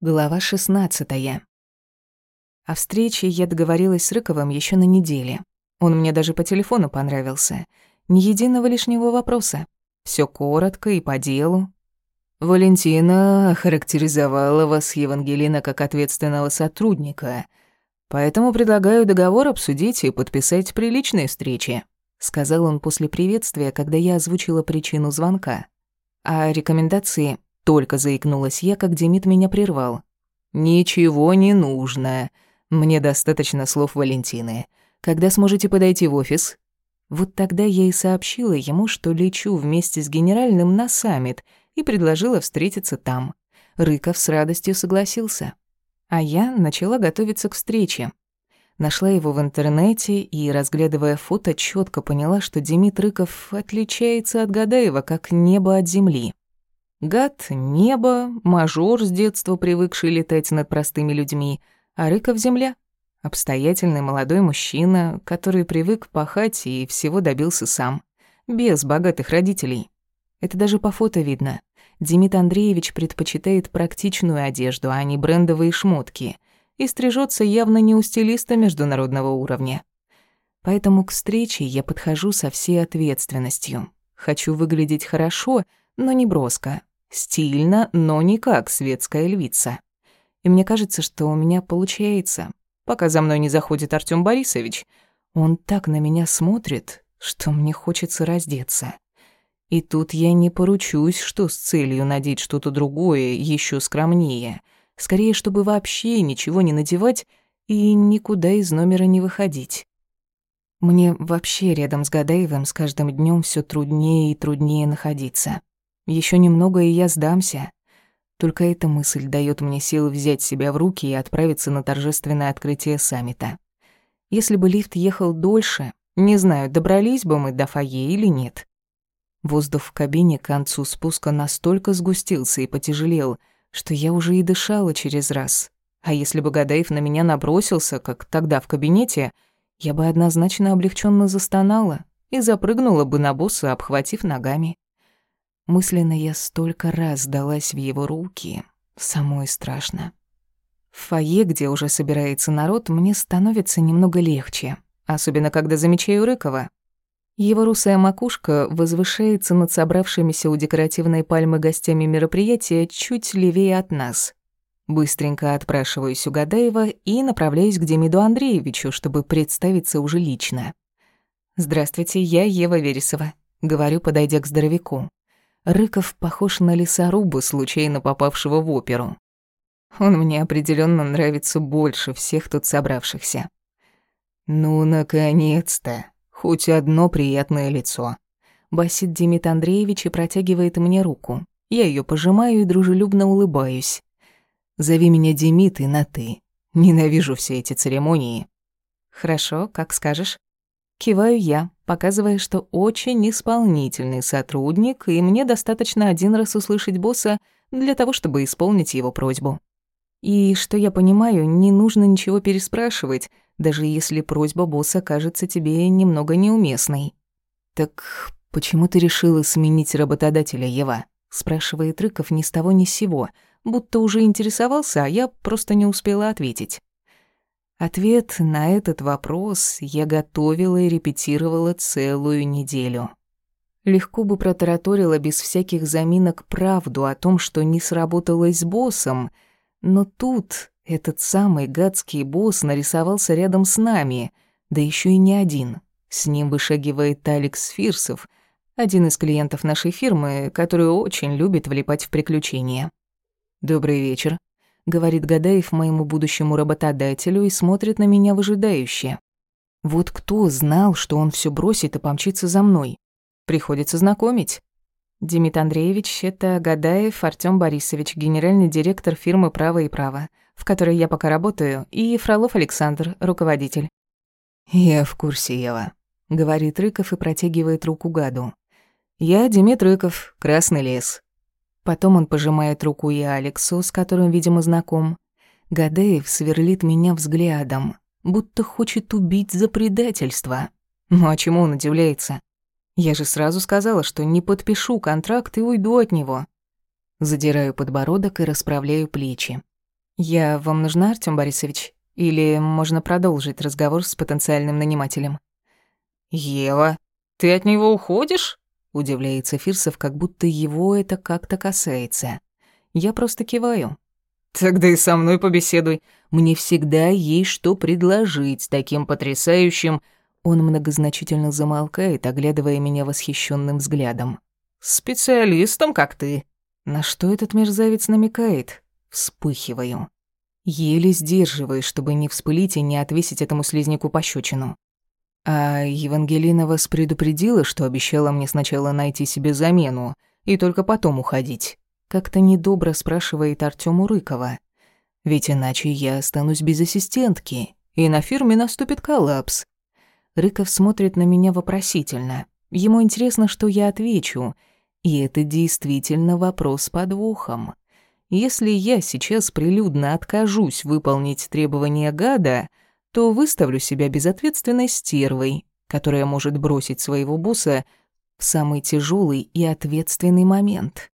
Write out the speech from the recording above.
Глава 16. О встрече я договорилась с Рыковым еще на неделе. Он мне даже по телефону понравился. Ни единого лишнего вопроса. Все коротко и по делу. Валентина охарактеризовала вас, Евангелина, как ответственного сотрудника. Поэтому предлагаю договор обсудить и подписать при личной встрече, сказал он после приветствия, когда я озвучила причину звонка. А рекомендации только заикнулась я, как Демид меня прервал. «Ничего не нужно. Мне достаточно слов Валентины. Когда сможете подойти в офис?» Вот тогда я и сообщила ему, что лечу вместе с генеральным на саммит и предложила встретиться там. Рыков с радостью согласился. А я начала готовиться к встрече. Нашла его в интернете и, разглядывая фото, четко поняла, что Демид Рыков отличается от Гадаева, как небо от земли. Гад — небо, мажор с детства привыкший летать над простыми людьми, а Рыков — земля. Обстоятельный молодой мужчина, который привык пахать и всего добился сам, без богатых родителей. Это даже по фото видно. Демид Андреевич предпочитает практичную одежду, а не брендовые шмотки, и стрижется явно не у стилиста международного уровня. Поэтому к встрече я подхожу со всей ответственностью. Хочу выглядеть хорошо, но не броско, Стильно, но не как светская львица. И мне кажется, что у меня получается. Пока за мной не заходит Артём Борисович, он так на меня смотрит, что мне хочется раздеться. И тут я не поручусь, что с целью надеть что-то другое, еще скромнее. Скорее, чтобы вообще ничего не надевать и никуда из номера не выходить. Мне вообще рядом с Гадаевым с каждым днем все труднее и труднее находиться. Еще немного, и я сдамся. Только эта мысль дает мне силы взять себя в руки и отправиться на торжественное открытие саммита. Если бы лифт ехал дольше, не знаю, добрались бы мы до фойе или нет. Воздух в кабине к концу спуска настолько сгустился и потяжелел, что я уже и дышала через раз. А если бы Гадаев на меня набросился, как тогда в кабинете, я бы однозначно облегченно застонала и запрыгнула бы на босса, обхватив ногами. Мысленно я столько раз сдалась в его руки. Самой страшно. В фойе, где уже собирается народ, мне становится немного легче. Особенно, когда замечаю Рыкова. Его русая макушка возвышается над собравшимися у декоративной пальмы гостями мероприятия чуть левее от нас. Быстренько отпрашиваюсь у Гадаева и направляюсь к Демиду Андреевичу, чтобы представиться уже лично. «Здравствуйте, я Ева Вересова», — говорю, подойдя к здоровяку. Рыков похож на лесоруба, случайно попавшего в оперу. Он мне определенно нравится больше всех тут собравшихся. «Ну, наконец-то! Хоть одно приятное лицо!» Басит Демид Андреевич и протягивает мне руку. Я ее пожимаю и дружелюбно улыбаюсь. «Зови меня Демид и на «ты». Ненавижу все эти церемонии». «Хорошо, как скажешь». Киваю я, показывая, что очень исполнительный сотрудник, и мне достаточно один раз услышать босса для того, чтобы исполнить его просьбу. И, что я понимаю, не нужно ничего переспрашивать, даже если просьба босса кажется тебе немного неуместной. «Так почему ты решила сменить работодателя, Ева?» — спрашивает Рыков ни с того ни с сего, будто уже интересовался, а я просто не успела ответить. Ответ на этот вопрос я готовила и репетировала целую неделю. Легко бы протараторила без всяких заминок правду о том, что не сработалось с боссом, но тут этот самый гадский босс нарисовался рядом с нами, да еще и не один. С ним вышагивает Алекс Фирсов, один из клиентов нашей фирмы, который очень любит влипать в приключения. «Добрый вечер», говорит Гадаев моему будущему работодателю и смотрит на меня выжидающе. Вот кто знал, что он все бросит и помчится за мной? Приходится знакомить. Демид Андреевич — это Гадаев Артём Борисович, генеральный директор фирмы «Право и право», в которой я пока работаю, и Фролов Александр, руководитель. «Я в курсе, Ева», — говорит Рыков и протягивает руку гаду. «Я Демид Рыков, Красный лес. Потом он пожимает руку и Алексу, с которым, видимо, знаком. Гадеев сверлит меня взглядом, будто хочет убить за предательство. Ну а чему он удивляется? Я же сразу сказала, что не подпишу контракт и уйду от него. Задираю подбородок и расправляю плечи. «Я вам нужна, Артём Борисович? Или можно продолжить разговор с потенциальным нанимателем?» «Ева, ты от него уходишь?» Удивляется Фирсов, как будто его это как-то касается. Я просто киваю. «Тогда и со мной побеседуй. Мне всегда есть что предложить таким потрясающим...» Он многозначительно замолкает, оглядывая меня восхищенным взглядом. «Специалистом, как ты». На что этот мерзавец намекает? Вспыхиваю. Еле сдерживаюсь, чтобы не вспылить и не отвесить этому слизняку пощечину. А Евангелина вас предупредила, что обещала мне сначала найти себе замену и только потом уходить. Как-то недобро спрашивает Артём Урыкова. Ведь иначе я останусь без ассистентки, и на фирме наступит коллапс. Рыков смотрит на меня вопросительно. Ему интересно, что я отвечу. И это действительно вопрос с подвохом. Если я сейчас прилюдно откажусь выполнить требования гада, то выставлю себя безответственной стервой, которая может бросить своего босса в самый тяжелый и ответственный момент.